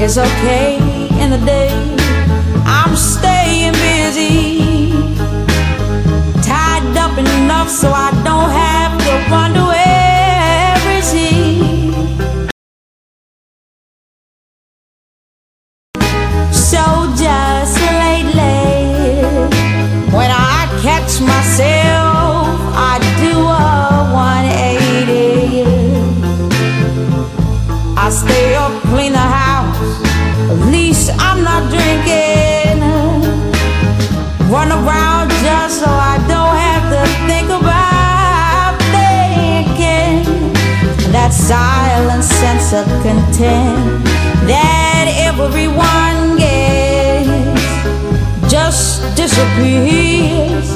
It's okay in the day. I'm staying busy, tied up enough so I don't have to wonder where is he. So just lately, when I catch myself, I do a 180. I stay Around just so I don't have to think about thinking. That silent sense of content that everyone gets just disappears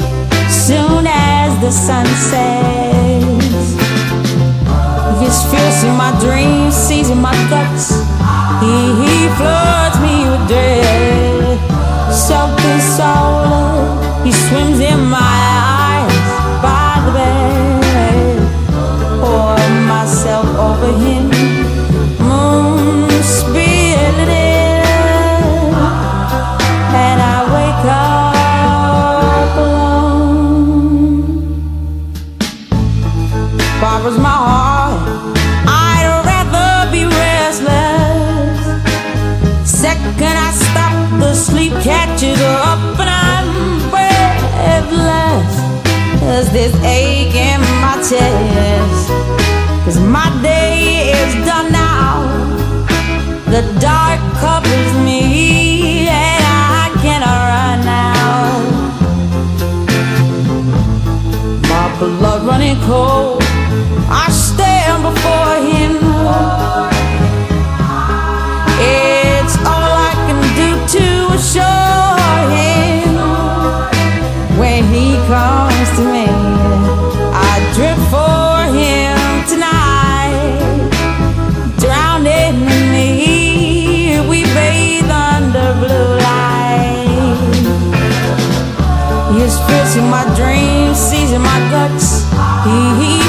soon as the sun sets. In my dreams, seizing my guts. Borrows my heart. I'd rather be restless. Second I stop, the sleep catches up and I'm breathless. There's this ache in my chest. Cause my day is done now. The dark Seizing my dreams, seizing my guts. He, he.